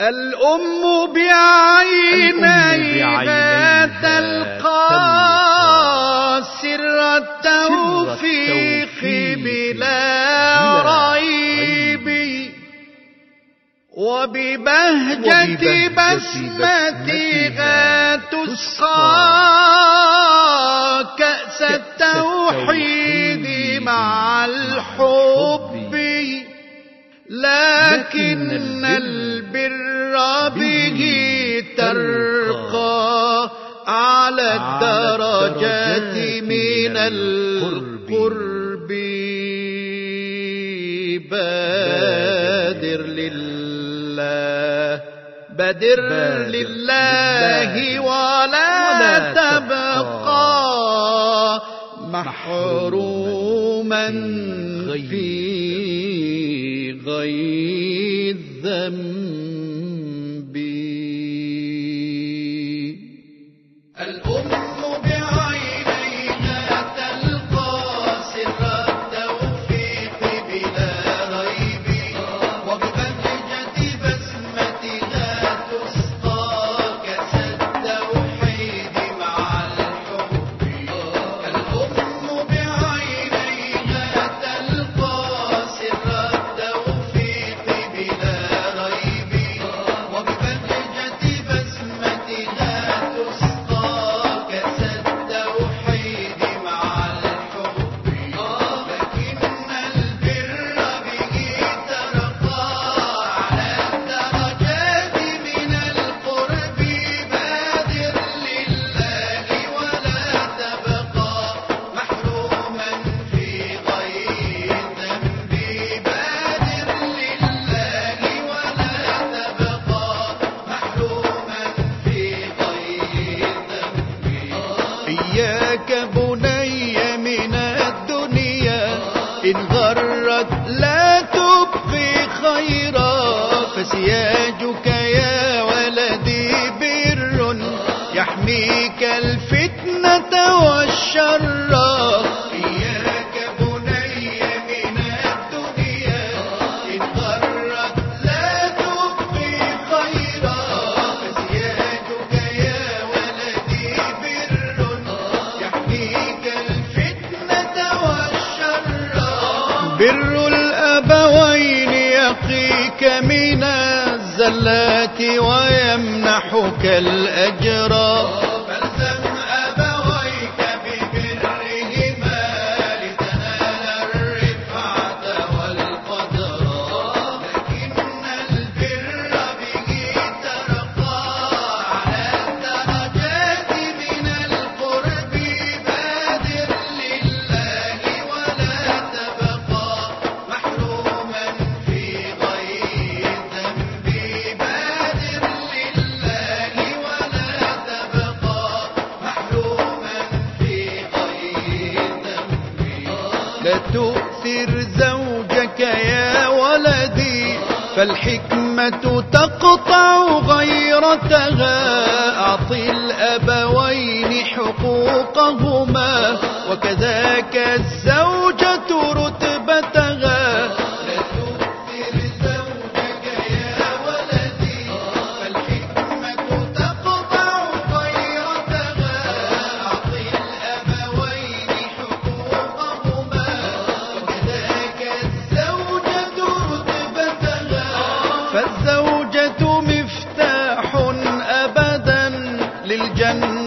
الأم بعينيها تلقى سرته التوفيق بلا ريب وببهجة بسمتها تسقى. الدرجات من القرب. بادر لله. بدر لله ولا تبقى محروما في غيظ ذنب إياك بني من الدنيا. إن غرت لا تبقي خيرا. فسياجك يا ولدي بر. يحميك الفتنة والشر. بر الأبوين يقيك من الزلات ويمنحك الأجر. تؤثر زوجك يا ولدي فالحكمة تقطع غيرتها. أعطي الأبوين حقوقهما وكذاك الزوجة رؤية जन्म